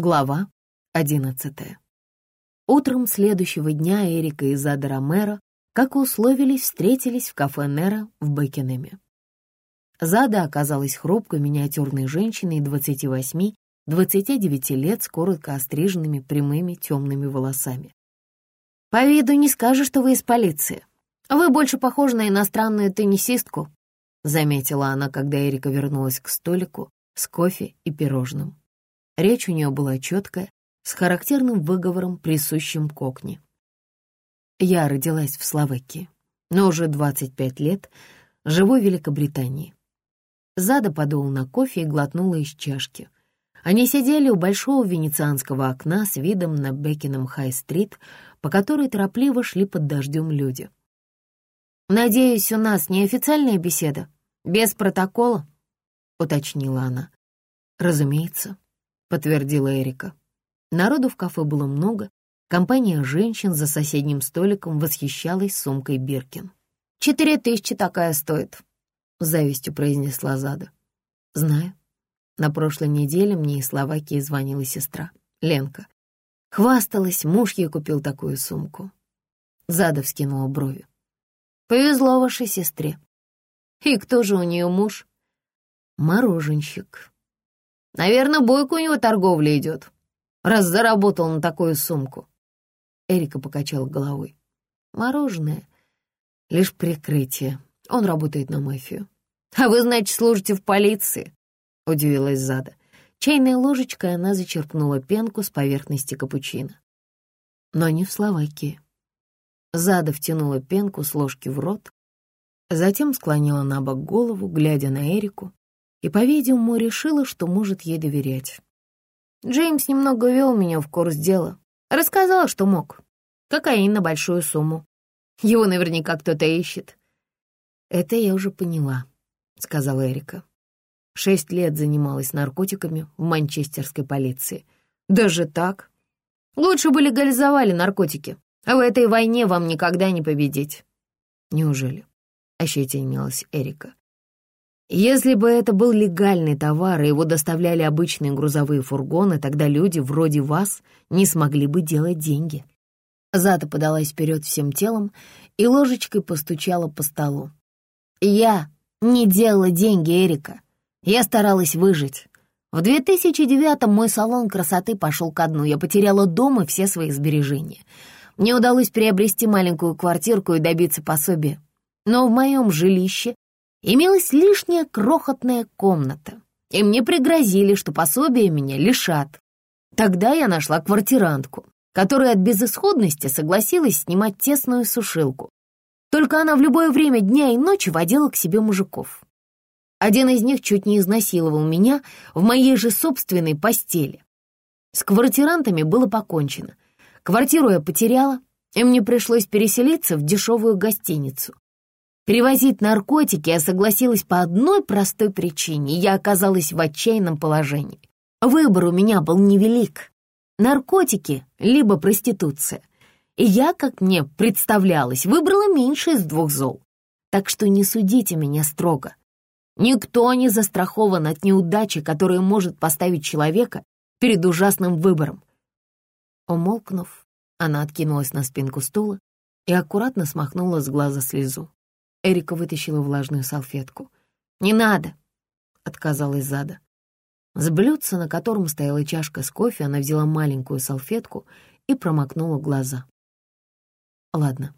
Глава одиннадцатая. Утром следующего дня Эрика и Зада Ромеро, как и условились, встретились в кафе Нера в Бекинеме. Зада оказалась хрупкой миниатюрной женщиной 28-29 лет с коротко остриженными прямыми темными волосами. «По виду не скажешь, что вы из полиции. Вы больше похожи на иностранную теннисистку», заметила она, когда Эрика вернулась к столику с кофе и пирожным. Речь у нее была четкая, с характерным выговором, присущим кокни. Я родилась в Словакии, но уже 25 лет живу в Великобритании. Зада подул на кофе и глотнула из чашки. Они сидели у большого венецианского окна с видом на Бекинем-Хай-стрит, по которой торопливо шли под дождем люди. «Надеюсь, у нас неофициальная беседа, без протокола?» — уточнила она. «Разумеется», — подтвердила Эрика. Народу в кафе было много, компания женщин за соседним столиком восхищалась сумкой Биркин. «Четыре тысячи такая стоит», — завистью произнесла Зада. «Знаю. На прошлой неделе мне из Словакии звонила сестра, Ленка. Хвасталась, муж ей купил такую сумку». Зада вскинула брови. «Повезло вашей сестре. И кто же у нее муж?» «Мороженщик», Наверное, бойко у него торговля идет, раз заработал на такую сумку. Эрика покачала головой. Мороженое — лишь прикрытие. Он работает на мафию. «А вы, значит, служите в полиции?» — удивилась Зада. Чайной ложечкой она зачерпнула пенку с поверхности капучино. Но не в Словакии. Зада втянула пенку с ложки в рот, затем склонила на бок голову, глядя на Эрику, и, по-видимому, решила, что может ей доверять. Джеймс немного вел меня в курс дела. Рассказал, что мог. Кокаин на большую сумму. Его наверняка кто-то ищет. «Это я уже поняла», — сказала Эрика. Шесть лет занималась наркотиками в манчестерской полиции. Даже так? Лучше бы легализовали наркотики, а в этой войне вам никогда не победить. Неужели? Ощетинилась Эрика. Если бы это был легальный товар, и его доставляли обычные грузовые фургоны, тогда люди вроде вас не смогли бы делать деньги. Зата подалась вперед всем телом и ложечкой постучала по столу. «Я не делала деньги, Эрика. Я старалась выжить. В 2009-м мой салон красоты пошел ко дну. Я потеряла дом и все свои сбережения. Мне удалось приобрести маленькую квартирку и добиться пособия. Но в моем жилище имелась лишняя крохотная комната, и мне пригрозили, что пособие меня лишат. Тогда я нашла квартирантку, которая от безысходности согласилась снимать тесную сушилку. Только она в любое время дня и ночи водила к себе мужиков. Один из них чуть не изнасиловал меня в моей же собственной постели. С квартирантами было покончено. Квартиру я потеряла, и мне пришлось переселиться в дешевую гостиницу. Перевозить наркотики я согласилась по одной простой причине. Я оказалась в отчаянном положении. Выбор у меня был невелик. Наркотики либо проституция. И я, как мне представлялось, выбрала меньше из двух зол. Так что не судите меня строго. Никто не застрахован от неудачи, которая может поставить человека перед ужасным выбором. Умолкнув, она откинулась на спинку стула и аккуратно смахнула с глаза слезу. Эрика вытащила влажную салфетку. «Не надо!» — отказалась Зада. С блюдца, на котором стояла чашка с кофе, она взяла маленькую салфетку и промокнула глаза. «Ладно,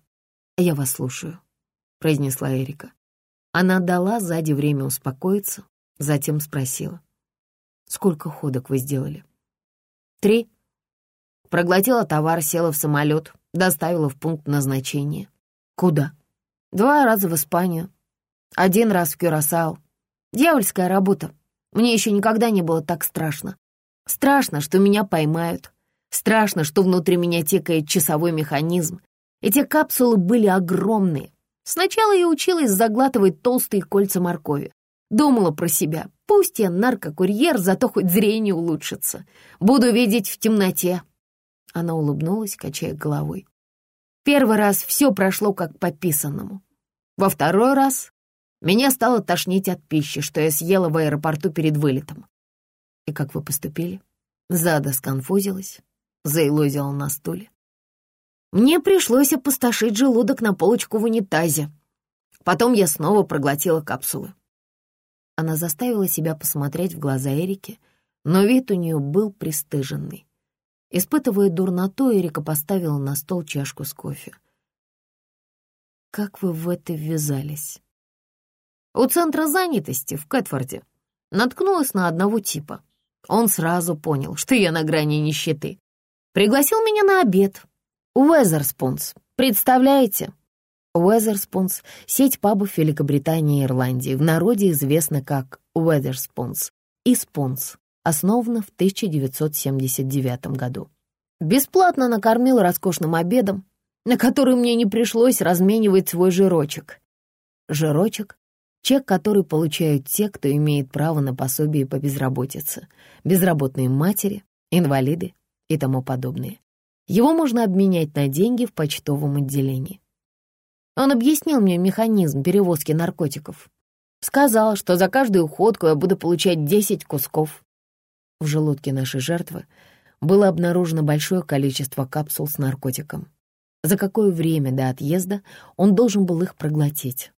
я вас слушаю», — произнесла Эрика. Она дала сзади время успокоиться, затем спросила. «Сколько ходок вы сделали?» «Три». Проглотила товар, села в самолет, доставила в пункт назначения. «Куда?» Два раза в Испанию, один раз в Кюрасао. Дьявольская работа. Мне еще никогда не было так страшно. Страшно, что меня поймают. Страшно, что внутри меня текает часовой механизм. Эти капсулы были огромные. Сначала я училась заглатывать толстые кольца моркови. Думала про себя. Пусть я наркокурьер, зато хоть зрение улучшится. Буду видеть в темноте. Она улыбнулась, качая головой. Первый раз все прошло как по писанному. Во второй раз меня стало тошнить от пищи, что я съела в аэропорту перед вылетом. И как вы поступили? Зада сконфузилась, заилозила на стуле. Мне пришлось опустошить желудок на полочку в унитазе. Потом я снова проглотила капсулы. Она заставила себя посмотреть в глаза Эрике, но вид у нее был пристыженный. Испытывая дурноту, Эрика поставила на стол чашку с кофе. «Как вы в это ввязались?» «У центра занятости в Кэтфорде наткнулась на одного типа. Он сразу понял, что я на грани нищеты. Пригласил меня на обед. Wetherspoons, представляете?» Wetherspoons — сеть пабов Великобритании и Ирландии, в народе известна как Wetherspoons и Spoons, основана в 1979 году. Бесплатно накормил роскошным обедом, на который мне не пришлось разменивать свой жирочек. Жирочек — чек, который получают те, кто имеет право на пособие по безработице, безработные матери, инвалиды и тому подобное. Его можно обменять на деньги в почтовом отделении. Он объяснил мне механизм перевозки наркотиков. Сказал, что за каждую уходку я буду получать 10 кусков. В желудке нашей жертвы было обнаружено большое количество капсул с наркотиком. За какое время до отъезда он должен был их проглотить?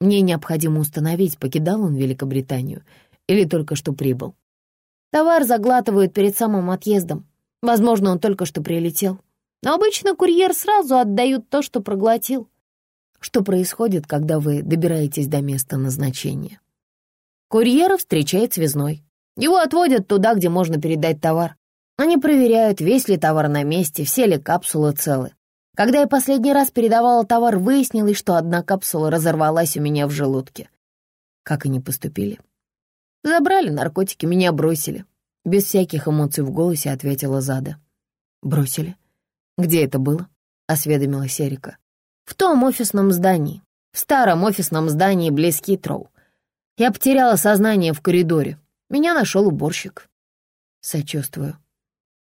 Мне необходимо установить, покидал он Великобританию или только что прибыл. Товар заглатывают перед самым отъездом. Возможно, он только что прилетел. Но обычно курьер сразу отдают то, что проглотил. Что происходит, когда вы добираетесь до места назначения? Курьера встречает связной. Его отводят туда, где можно передать товар. Они проверяют, весь ли товар на месте, все ли капсулы целы. Когда я последний раз передавала товар, выяснилось, что одна капсула разорвалась у меня в желудке. Как они поступили? Забрали наркотики, меня бросили. Без всяких эмоций в голосе ответила Зада. Бросили? Где это было? Осведомилась Эрика. В том офисном здании, в старом офисном здании близ Хитроу. Я потеряла сознание в коридоре. Меня нашел уборщик. Сочувствую.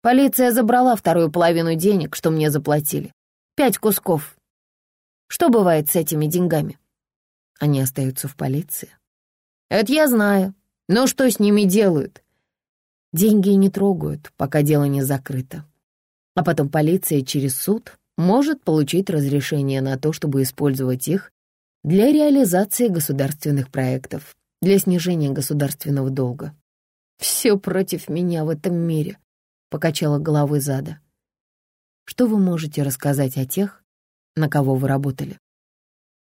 Полиция забрала вторую половину денег, что мне заплатили. Пять кусков. Что бывает с этими деньгами? Они остаются в полиции. Это я знаю. Но что с ними делают? Деньги не трогают, пока дело не закрыто. А потом полиция через суд может получить разрешение на то, чтобы использовать их для реализации государственных проектов, для снижения государственного долга. «Все против меня в этом мире», — покачала головой Зада. «Что вы можете рассказать о тех, на кого вы работали?»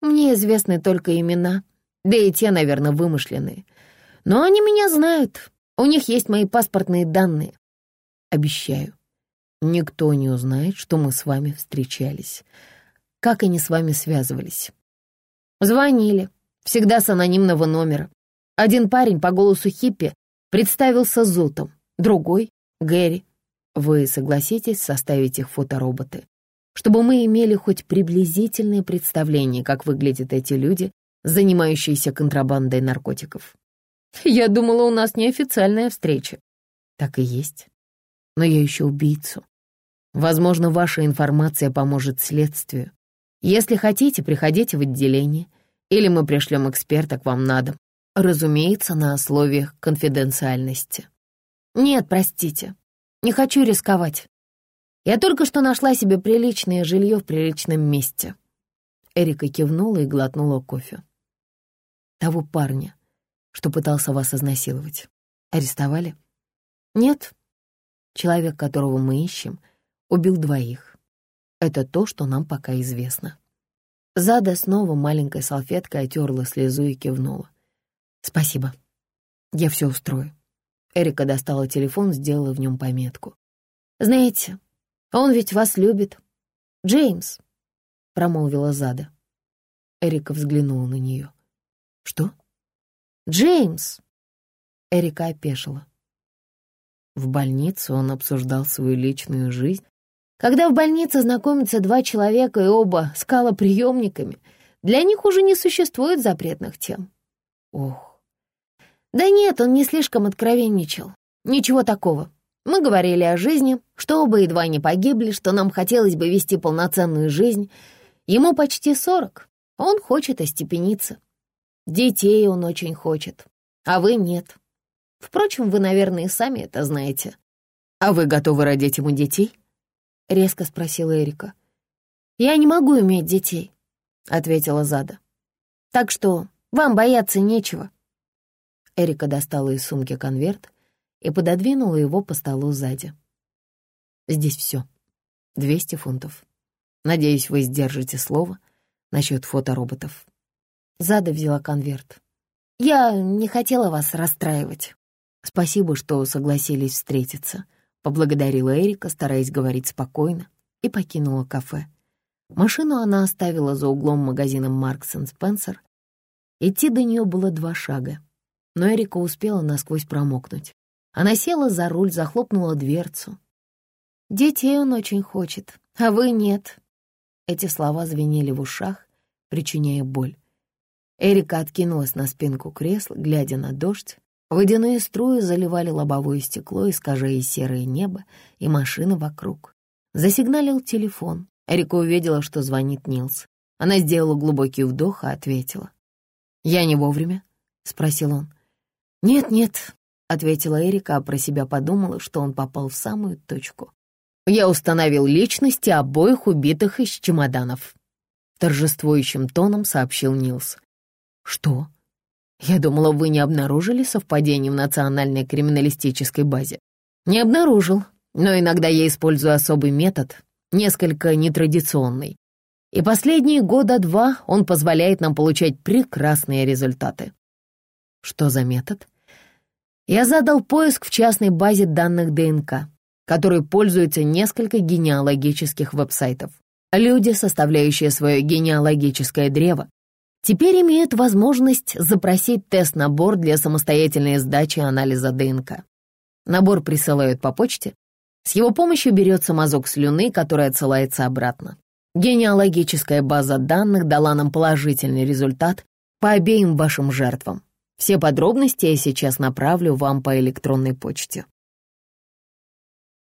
«Мне известны только имена, да и те, наверное, вымышленные. Но они меня знают, у них есть мои паспортные данные. Обещаю, Никто не узнает, что мы с вами встречались. Как они с вами связывались? Звонили, всегда с анонимного номера. Один парень по голосу хиппи представился Зутом, другой — Гэри. Вы согласитесь составить их фотороботы, чтобы мы имели хоть приблизительное представление, как выглядят эти люди, занимающиеся контрабандой наркотиков? Я думала, у нас неофициальная встреча. Так и есть. Но я ищу убийцу. Возможно, ваша информация поможет следствию. Если хотите, приходите в отделение, или мы пришлем эксперта к вам на дом. Разумеется, на условиях конфиденциальности. Нет, простите, не хочу рисковать. Я только что нашла себе приличное жилье в приличном месте. Эрика кивнула и глотнула кофе. Того парня, что пытался вас изнасиловать, арестовали? Нет. Человек, которого мы ищем, убил двоих. Это то, что нам пока известно. Зада снова маленькой салфеткой отерла слезу и кивнула. «Спасибо. Я все устрою». Эрика достала телефон, сделала в нем пометку. «Знаете, он ведь вас любит. Джеймс», — промолвила Зада. Эрика взглянула на нее. «Что?» «Джеймс!» Эрика опешила. В больнице он обсуждал свою личную жизнь когда в больнице знакомятся два человека и оба скалоприемниками, для них уже не существует запретных тем. Ох. Да нет, он не слишком откровенничал. Ничего такого. Мы говорили о жизни, что оба едва не погибли, что нам хотелось бы вести полноценную жизнь. Ему почти сорок. Он хочет остепениться. Детей он очень хочет, а вы нет. Впрочем, вы, наверное, и сами это знаете. «А вы готовы родить ему детей?» — резко спросила Эрика. «Я не могу иметь детей», — ответила Зада. «Так что вам бояться нечего». Эрика достала из сумки конверт и пододвинула его по столу сзади. «Здесь все. Двести фунтов. Надеюсь, вы сдержите слово насчет фотороботов». Зада взяла конверт. «Я не хотела вас расстраивать. Спасибо, что согласились встретиться», — поблагодарила Эрика, стараясь говорить спокойно, и покинула кафе. Машину она оставила за углом магазина Маркс Спенсер. Идти до нее было два шага, но Эрика успела насквозь промокнуть. Она села за руль, захлопнула дверцу. «Детей он очень хочет, а вы нет». Эти слова звенели в ушах, причиняя боль. Эрика откинулась на спинку кресла, глядя на дождь. Водяные струи заливали лобовое стекло, искажая серое небо и машины вокруг. Засигналил телефон. Эрика увидела, что звонит Нилс. Она сделала глубокий вдох и ответила. «Я не вовремя?» — спросил он. «Нет-нет», — ответила Эрика, а про себя подумала, что он попал в самую точку. «Я установил личности обоих убитых из чемоданов», — торжествующим тоном сообщил Нилс. «Что?» «Я думала, вы не обнаружили совпадение в национальной криминалистической базе». «Не обнаружил, но иногда я использую особый метод, несколько нетрадиционный. И последние года два он позволяет нам получать прекрасные результаты. Что за метод? Я задал поиск в частной базе данных ДНК, которой пользуются несколько генеалогических веб-сайтов. Люди, составляющие свое генеалогическое древо, теперь имеют возможность запросить тест-набор для самостоятельной сдачи анализа ДНК. Набор присылают по почте, с его помощью берется мазок слюны, который отсылается обратно. Генеалогическая база данных дала нам положительный результат по обеим вашим жертвам. Все подробности я сейчас направлю вам по электронной почте.